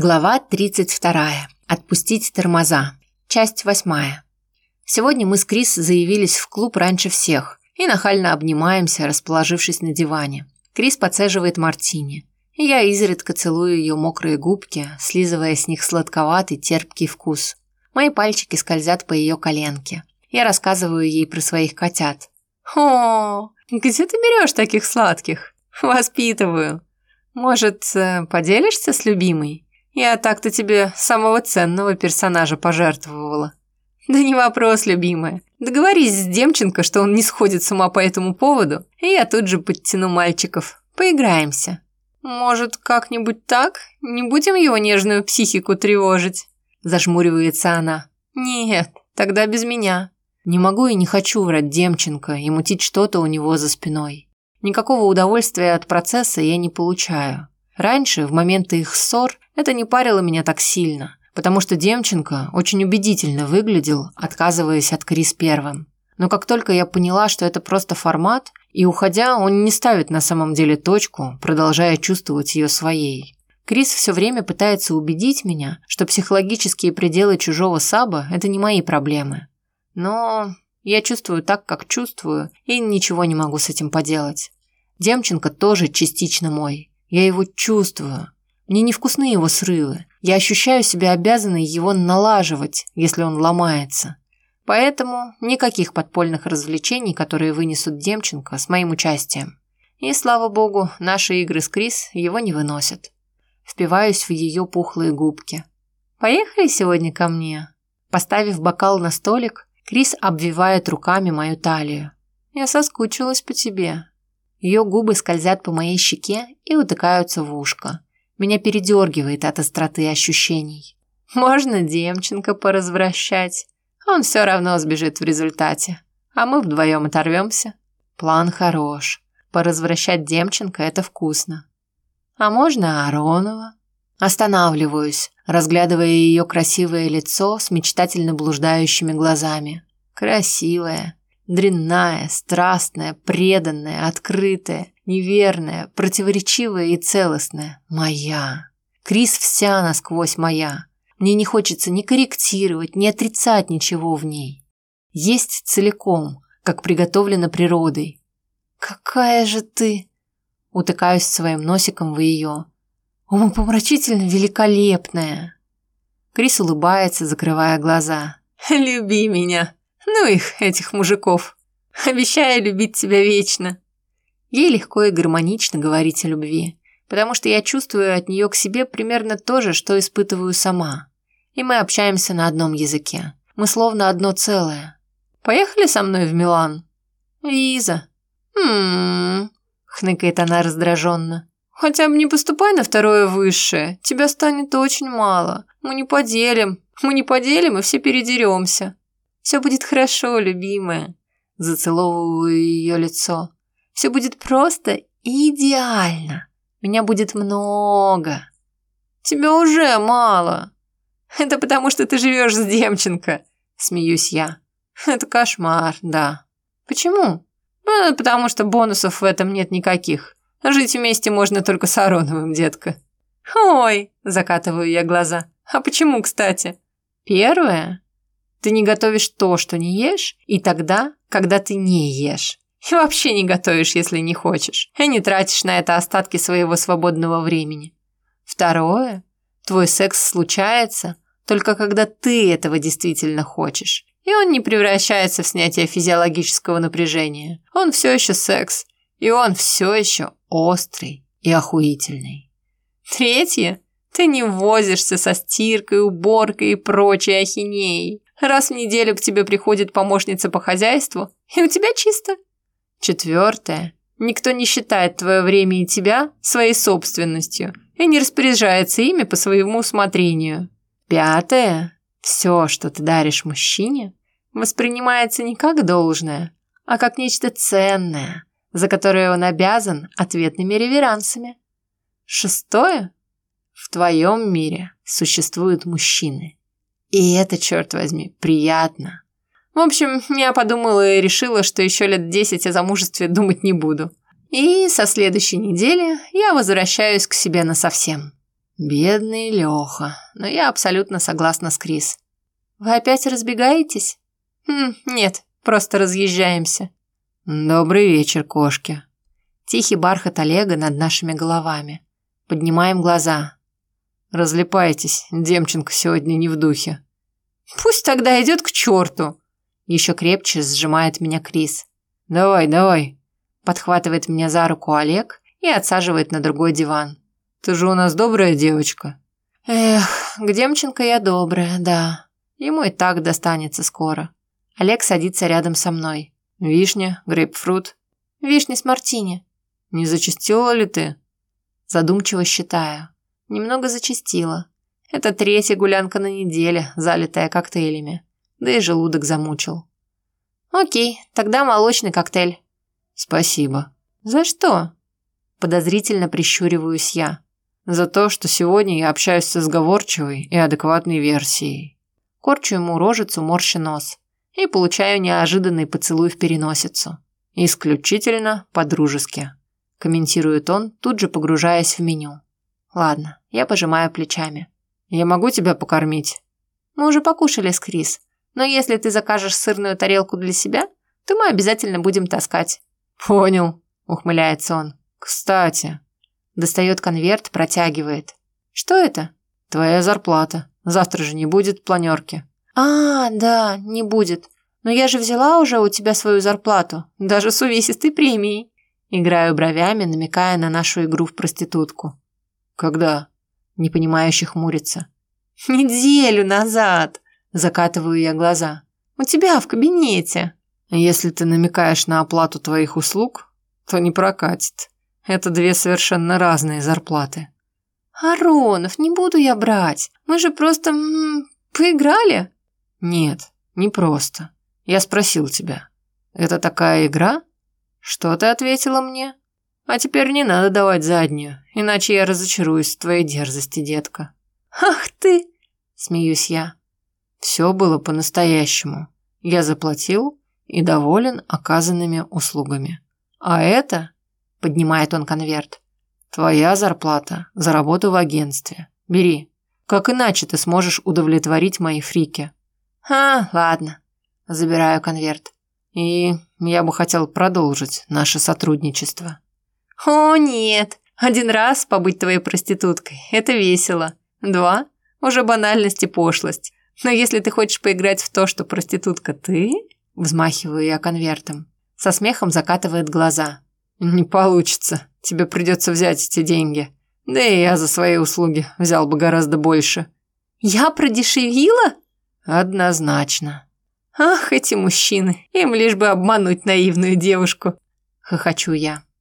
Глава 32. Отпустить тормоза. Часть 8. Сегодня мы с Крис заявились в клуб раньше всех и нахально обнимаемся, расположившись на диване. Крис подцеживает мартини. Я изредка целую ее мокрые губки, слизывая с них сладковатый терпкий вкус. Мои пальчики скользят по ее коленке. Я рассказываю ей про своих котят. «О, где ты берешь таких сладких?» «Воспитываю. Может, э, поделишься с любимой?» Я так-то тебе самого ценного персонажа пожертвовала. Да не вопрос, любимая. Договорись с Демченко, что он не сходит с ума по этому поводу, и я тут же подтяну мальчиков. Поиграемся. Может, как-нибудь так? Не будем его нежную психику тревожить? Зажмуривается она. Нет, тогда без меня. Не могу и не хочу врать Демченко и мутить что-то у него за спиной. Никакого удовольствия от процесса я не получаю. Раньше, в моменты их ссор, это не парило меня так сильно, потому что Демченко очень убедительно выглядел, отказываясь от Крис первым. Но как только я поняла, что это просто формат, и уходя, он не ставит на самом деле точку, продолжая чувствовать ее своей. Крис все время пытается убедить меня, что психологические пределы чужого саба – это не мои проблемы. Но я чувствую так, как чувствую, и ничего не могу с этим поделать. Демченко тоже частично мой. Я его чувствую. Мне невкусны его срывы. Я ощущаю себя обязанной его налаживать, если он ломается. Поэтому никаких подпольных развлечений, которые вынесут Демченко с моим участием. И, слава богу, наши игры с Крис его не выносят. Впиваюсь в ее пухлые губки. «Поехали сегодня ко мне?» Поставив бокал на столик, Крис обвивает руками мою талию. «Я соскучилась по тебе». Ее губы скользят по моей щеке и утыкаются в ушко. Меня передергивает от остроты ощущений. Можно Демченко поразвращать. Он все равно сбежит в результате. А мы вдвоем оторвемся. План хорош. Поразвращать Демченко – это вкусно. А можно Аронова? Останавливаюсь, разглядывая ее красивое лицо с мечтательно блуждающими глазами. Красивая, Дрянная, страстная, преданная, открытая, неверная, противоречивая и целостная. Моя. Крис вся насквозь моя. Мне не хочется ни корректировать, ни отрицать ничего в ней. Есть целиком, как приготовлено природой. «Какая же ты!» Утыкаюсь своим носиком в ее. «Умопомрачительно великолепная!» Крис улыбается, закрывая глаза. «Люби меня!» Ну их, этих мужиков. Обещаю любить тебя вечно. Ей легко и гармонично говорить о любви, потому что я чувствую от нее к себе примерно то же, что испытываю сама. И мы общаемся на одном языке. Мы словно одно целое. Поехали со мной в Милан? Лиза. Хм, хныкает она раздраженно. Хотя бы не поступай на второе высшее. Тебя станет очень мало. Мы не поделим. Мы не поделим и все передеремся. Все будет хорошо, любимая. Зацеловываю ее лицо. Все будет просто идеально. Меня будет много. Тебя уже мало. Это потому, что ты живешь с Демченко, смеюсь я. Это кошмар, да. Почему? Ну, потому что бонусов в этом нет никаких. Жить вместе можно только с Ароновым, детка. Ой, закатываю я глаза. А почему, кстати? Первое, ты не готовишь то, что не ешь, и тогда, когда ты не ешь. И вообще не готовишь, если не хочешь. И не тратишь на это остатки своего свободного времени. Второе. Твой секс случается только когда ты этого действительно хочешь. И он не превращается в снятие физиологического напряжения. Он все еще секс. И он все еще острый и охуительный. Третье. Ты не возишься со стиркой, уборкой и прочей ахинеей. Раз в неделю к тебе приходит помощница по хозяйству, и у тебя чисто. Четвертое. Никто не считает твое время и тебя своей собственностью и не распоряжается ими по своему усмотрению. Пятое. Все, что ты даришь мужчине, воспринимается не как должное, а как нечто ценное, за которое он обязан ответными реверансами. Шестое. В твоем мире существуют мужчины. И это, черт возьми, приятно. В общем, я подумала и решила, что еще лет десять о замужестве думать не буду. И со следующей недели я возвращаюсь к себе насовсем. Бедный Леха, но я абсолютно согласна с Крис. Вы опять разбегаетесь? Хм, нет, просто разъезжаемся. Добрый вечер, кошки. Тихий бархат Олега над нашими головами. Поднимаем глаза. Разлипайтесь, Демченко сегодня не в духе. Пусть тогда идет к черту. Еще крепче сжимает меня Крис. Давай, давай. Подхватывает меня за руку Олег и отсаживает на другой диван. Ты же у нас добрая девочка. Эх, к Демченко я добрая, да. Ему и так достанется скоро. Олег садится рядом со мной. Вишня, грейпфрут. Вишня с мартини. Не зачастила ли ты? Задумчиво считаю. Немного зачастила. Это третья гулянка на неделе, залитая коктейлями. Да и желудок замучил. Окей, тогда молочный коктейль. Спасибо. За что? Подозрительно прищуриваюсь я. За то, что сегодня я общаюсь с сговорчивой и адекватной версией. Корчу ему рожицу, морщи нос. И получаю неожиданный поцелуй в переносицу. Исключительно по-дружески. Комментирует он, тут же погружаясь в меню. Ладно, я пожимаю плечами. Я могу тебя покормить? Мы уже покушали с Крис. Но если ты закажешь сырную тарелку для себя, то мы обязательно будем таскать. Понял, ухмыляется он. Кстати, достает конверт, протягивает. Что это? Твоя зарплата. Завтра же не будет планерки. А, да, не будет. Но я же взяла уже у тебя свою зарплату, даже с увесистой премией. Играю бровями, намекая на нашу игру в проститутку. Когда? Непонимающе хмурится. Неделю назад. Закатываю я глаза. У тебя в кабинете. Если ты намекаешь на оплату твоих услуг, то не прокатит. Это две совершенно разные зарплаты. Аронов, не буду я брать. Мы же просто м -м, поиграли. Нет, не просто. Я спросил тебя. Это такая игра? Что ты ответила мне? А теперь не надо давать заднюю, иначе я разочаруюсь в твоей дерзости, детка. Ах ты, смеюсь я. Все было по-настоящему. Я заплатил и доволен оказанными услугами. А это, поднимает он конверт, твоя зарплата за работу в агентстве. Бери. Как иначе ты сможешь удовлетворить мои фрики? А, ладно. Забираю конверт. И я бы хотел продолжить наше сотрудничество. О, нет. Один раз побыть твоей проституткой – это весело. Два – уже банальность и пошлость. Но если ты хочешь поиграть в то, что проститутка ты, взмахиваю я конвертом. Со смехом закатывает глаза. Не получится. Тебе придется взять эти деньги. Да и я за свои услуги взял бы гораздо больше. Я продешевила? Однозначно. Ах, эти мужчины. Им лишь бы обмануть наивную девушку. Хохочу я.